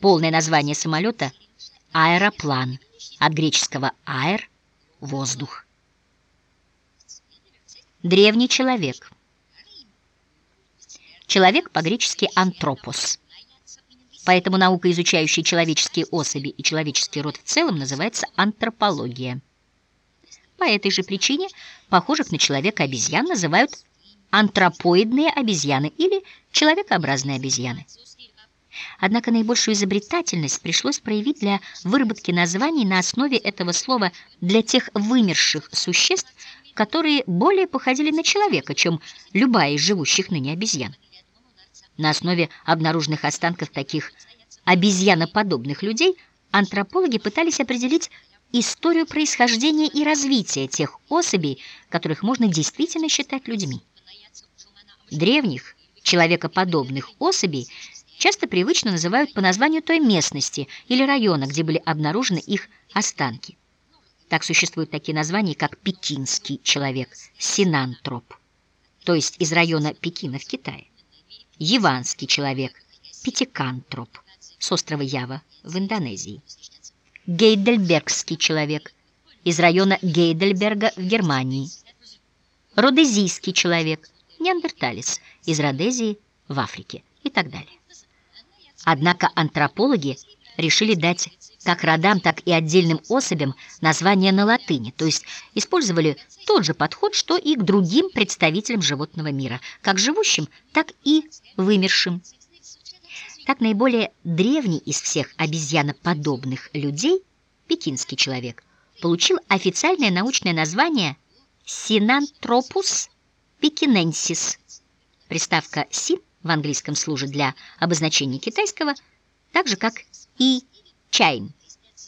Полное название самолета — аэроплан, от греческого «аэр» — воздух. Древний человек. Человек по-гречески «антропос». Поэтому наука, изучающая человеческие особи и человеческий род в целом, называется антропология. По этой же причине похожих на человека обезьян называют антропоидные обезьяны или человекообразные обезьяны. Однако наибольшую изобретательность пришлось проявить для выработки названий на основе этого слова для тех вымерших существ, которые более походили на человека, чем любая из живущих ныне обезьян. На основе обнаруженных останков таких обезьяноподобных людей антропологи пытались определить историю происхождения и развития тех особей, которых можно действительно считать людьми. Древних, человекоподобных особей часто привычно называют по названию той местности или района, где были обнаружены их останки. Так существуют такие названия, как пекинский человек, синантроп, то есть из района Пекина в Китае, яванский человек, пятикантроп, с острова Ява в Индонезии, гейдельбергский человек, из района Гейдельберга в Германии, родезийский человек, неандерталец, из Родезии в Африке и так далее. Однако антропологи решили дать как родам, так и отдельным особям названия на латыни, то есть использовали тот же подход, что и к другим представителям животного мира, как живущим, так и вымершим. Так наиболее древний из всех обезьяноподобных людей, пекинский человек, получил официальное научное название Синантропус пекиненсис. Приставка «син» в английском служит для обозначения китайского, так же, как и «чайн».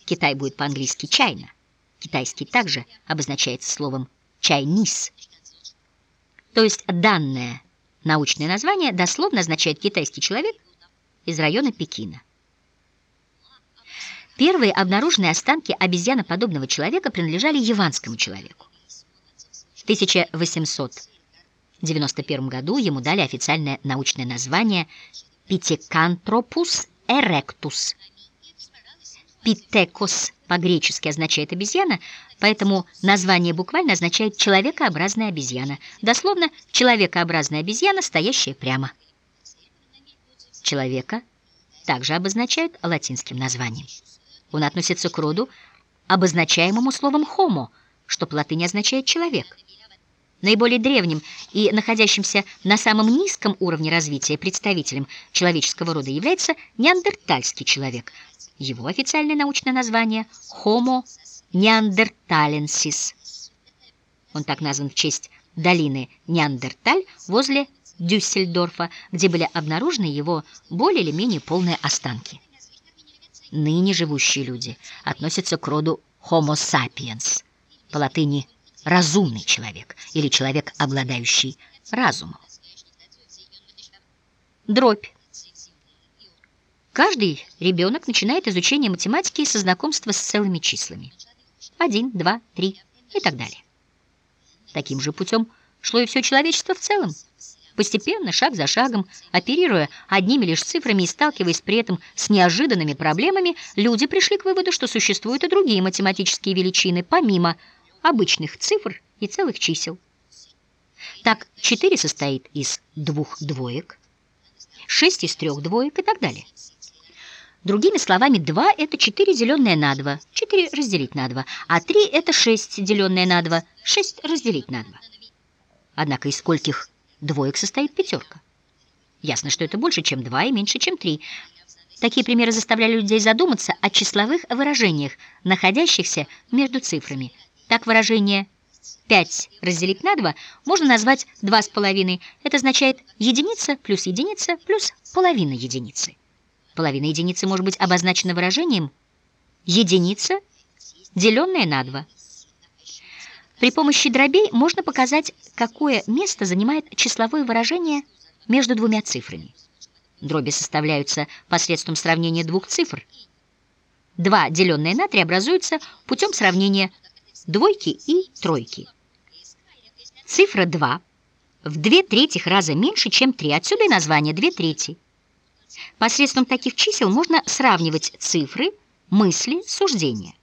Китай будет по-английски «чайна». Китайский также обозначается словом «чайнис». То есть данное научное название дословно означает «китайский человек» из района Пекина. Первые обнаруженные останки обезьяноподобного человека принадлежали яванскому человеку. В 1891 году ему дали официальное научное название Pithecanthropus erectus – Питекос по-гречески означает обезьяна, поэтому название буквально означает человекообразная обезьяна. Дословно человекообразная обезьяна, стоящая прямо. Человека также обозначают латинским названием. Он относится к роду, обозначаемому словом «homo», что по латыни означает «человек». Наиболее древним и находящимся на самом низком уровне развития представителем человеческого рода является неандертальский человек – его официальное научное название – Homo neanderthalensis. Он так назван в честь долины Неандерталь возле Дюссельдорфа, где были обнаружены его более или менее полные останки. Ныне живущие люди относятся к роду Homo sapiens, по латыни «разумный человек» или «человек, обладающий разумом». Дробь. Каждый ребенок начинает изучение математики со знакомства с целыми числами. Один, два, три и так далее. Таким же путем шло и все человечество в целом. Постепенно, шаг за шагом, оперируя одними лишь цифрами и сталкиваясь при этом с неожиданными проблемами, люди пришли к выводу, что существуют и другие математические величины, помимо обычных цифр и целых чисел. Так, 4 состоит из двух двоек, 6 из трех двоек и так далее. Другими словами, 2 — это 4, деленное на 2, 4 разделить на 2, а 3 — это 6, деленное на 2, 6 разделить на 2. Однако из скольких двоек состоит пятерка? Ясно, что это больше, чем 2 и меньше, чем 3. Такие примеры заставляли людей задуматься о числовых выражениях, находящихся между цифрами. Так выражение 5 разделить на 2 можно назвать 2,5. Это означает единица плюс единица плюс половина единицы. Половина единицы может быть обозначена выражением единица, деленная на 2. При помощи дробей можно показать, какое место занимает числовое выражение между двумя цифрами. Дроби составляются посредством сравнения двух цифр. 2, деленное на 3, образуется путем сравнения двойки и тройки. Цифра 2 в 2 третьих раза меньше, чем 3, отсюда и название 2 трети. Посредством таких чисел можно сравнивать цифры, мысли, суждения.